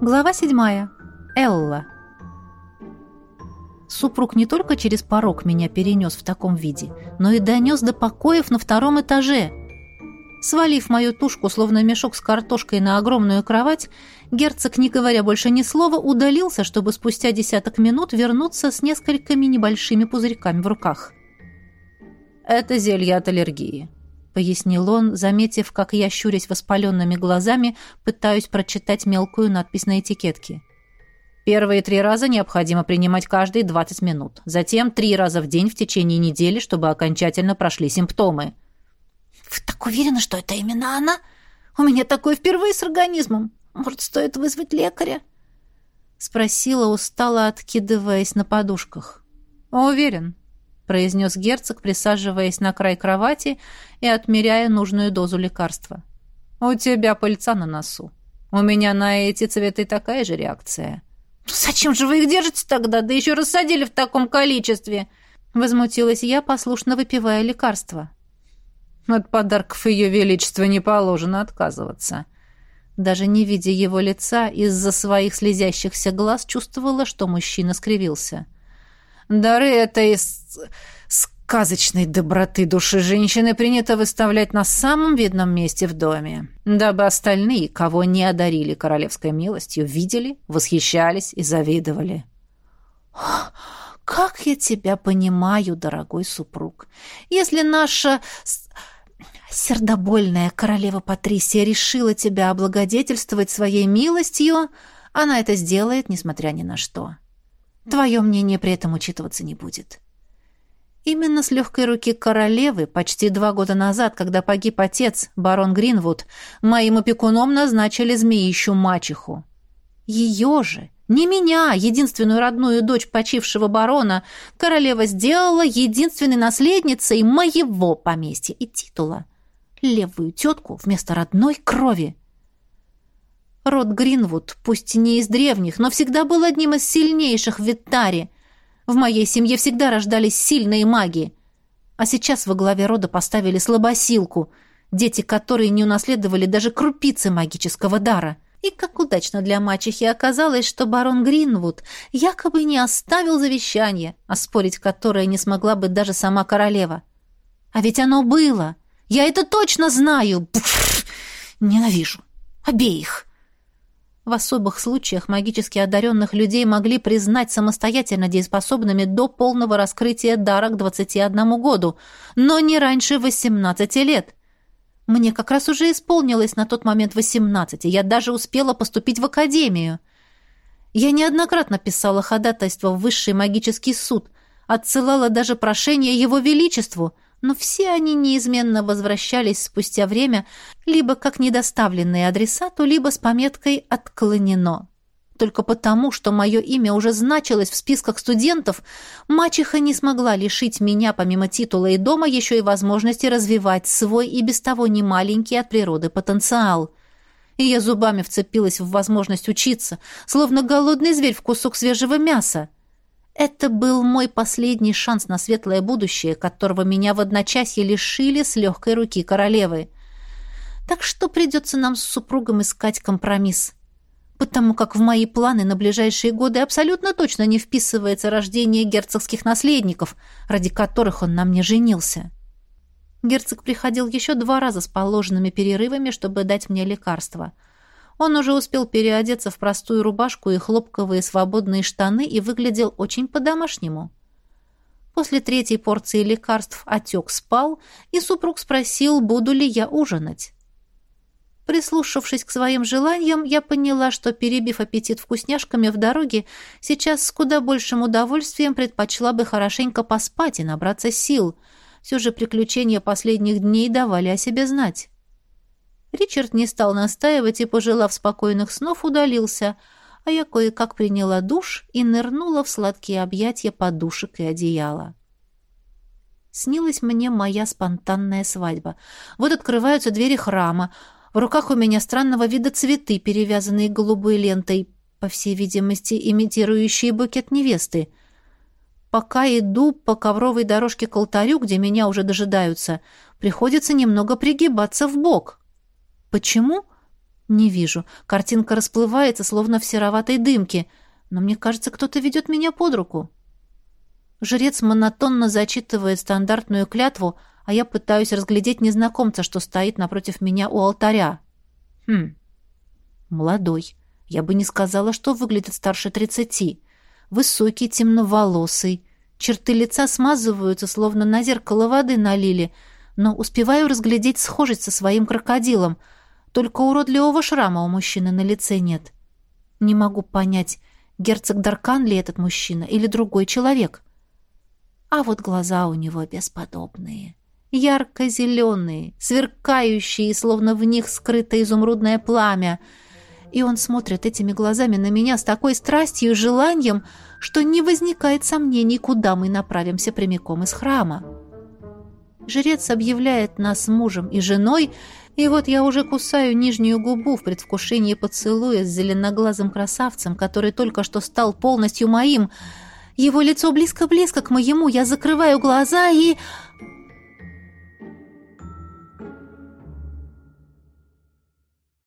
Глава седьмая. Элла. Супруг не только через порог меня перенес в таком виде, но и донес до покоев на втором этаже. Свалив мою тушку, словно мешок с картошкой, на огромную кровать, герцог, не говоря больше ни слова, удалился, чтобы спустя десяток минут вернуться с несколькими небольшими пузырьками в руках. «Это зелье от аллергии», — пояснил он, заметив, как я, щурясь воспаленными глазами, пытаюсь прочитать мелкую надпись на этикетке. Первые три раза необходимо принимать каждые 20 минут. Затем три раза в день в течение недели, чтобы окончательно прошли симптомы. «Вы так уверены, что это именно она? У меня такое впервые с организмом. Может, стоит вызвать лекаря?» Спросила устало, откидываясь на подушках. «Уверен», произнес герцог, присаживаясь на край кровати и отмеряя нужную дозу лекарства. «У тебя пыльца на носу. У меня на эти цветы такая же реакция». «Ну «Зачем же вы их держите тогда? Да еще рассадили в таком количестве!» Возмутилась я, послушно выпивая лекарство. «От подарков ее величества не положено отказываться». Даже не видя его лица, из-за своих слезящихся глаз чувствовала, что мужчина скривился. — Дары этой сказочной доброты души женщины принято выставлять на самом видном месте в доме, дабы остальные, кого не одарили королевской милостью, видели, восхищались и завидовали. «Как я тебя понимаю, дорогой супруг! Если наша сердобольная королева Патрисия решила тебя облагодетельствовать своей милостью, она это сделает, несмотря ни на что». Твое мнение при этом учитываться не будет. Именно с легкой руки королевы почти два года назад, когда погиб отец, барон Гринвуд, моим опекуном назначили змеищу мачеху. Ее же, не меня, единственную родную дочь почившего барона, королева сделала единственной наследницей моего поместья и титула. Левую тетку вместо родной крови. Род Гринвуд, пусть не из древних, но всегда был одним из сильнейших в Виттаре. В моей семье всегда рождались сильные маги. А сейчас во главе рода поставили слабосилку, дети которой не унаследовали даже крупицы магического дара. И как удачно для мачехи оказалось, что барон Гринвуд якобы не оставил завещание, оспорить которое не смогла бы даже сама королева. А ведь оно было. Я это точно знаю. Пфф, ненавижу. Обеих. В особых случаях магически одаренных людей могли признать самостоятельно дееспособными до полного раскрытия дара к 21 году, но не раньше 18 лет. Мне как раз уже исполнилось на тот момент 18, и я даже успела поступить в академию. Я неоднократно писала ходатайство в высший магический суд, отсылала даже прошение его величеству – но все они неизменно возвращались спустя время либо как недоставленные адресату, либо с пометкой «отклонено». Только потому, что мое имя уже значилось в списках студентов, мачеха не смогла лишить меня, помимо титула и дома, еще и возможности развивать свой и без того немаленький от природы потенциал. И я зубами вцепилась в возможность учиться, словно голодный зверь в кусок свежего мяса. Это был мой последний шанс на светлое будущее, которого меня в одночасье лишили с легкой руки королевы. Так что придется нам с супругом искать компромисс. Потому как в мои планы на ближайшие годы абсолютно точно не вписывается рождение герцогских наследников, ради которых он на мне женился. Герцог приходил еще два раза с положенными перерывами, чтобы дать мне лекарства — он уже успел переодеться в простую рубашку и хлопковые свободные штаны и выглядел очень по-домашнему. После третьей порции лекарств отек спал, и супруг спросил, буду ли я ужинать. Прислушавшись к своим желаниям, я поняла, что, перебив аппетит вкусняшками в дороге, сейчас с куда большим удовольствием предпочла бы хорошенько поспать и набраться сил. Все же приключения последних дней давали о себе знать. Ричард не стал настаивать и, пожелав спокойных снов, удалился, а я кое-как приняла душ и нырнула в сладкие объятия подушек и одеяла. Снилась мне моя спонтанная свадьба. Вот открываются двери храма. В руках у меня странного вида цветы, перевязанные голубой лентой, по всей видимости, имитирующие букет невесты. Пока иду по ковровой дорожке к алтарю, где меня уже дожидаются, приходится немного пригибаться в бок — Почему? Не вижу. Картинка расплывается, словно в сероватой дымке. Но мне кажется, кто-то ведет меня под руку. Жрец монотонно зачитывает стандартную клятву, а я пытаюсь разглядеть незнакомца, что стоит напротив меня у алтаря. Хм. Молодой. Я бы не сказала, что выглядит старше тридцати. Высокий, темноволосый. Черты лица смазываются, словно на зеркало воды налили, но успеваю разглядеть схожесть со своим крокодилом — только уродливого шрама у мужчины на лице нет. Не могу понять, герцог Даркан ли этот мужчина или другой человек. А вот глаза у него бесподобные. Ярко-зеленые, сверкающие, словно в них скрыто изумрудное пламя. И он смотрит этими глазами на меня с такой страстью и желанием, что не возникает сомнений, куда мы направимся прямиком из храма. Жрец объявляет нас мужем и женой, и вот я уже кусаю нижнюю губу в предвкушении поцелуя с зеленоглазым красавцем, который только что стал полностью моим. Его лицо близко-близко к моему, я закрываю глаза и...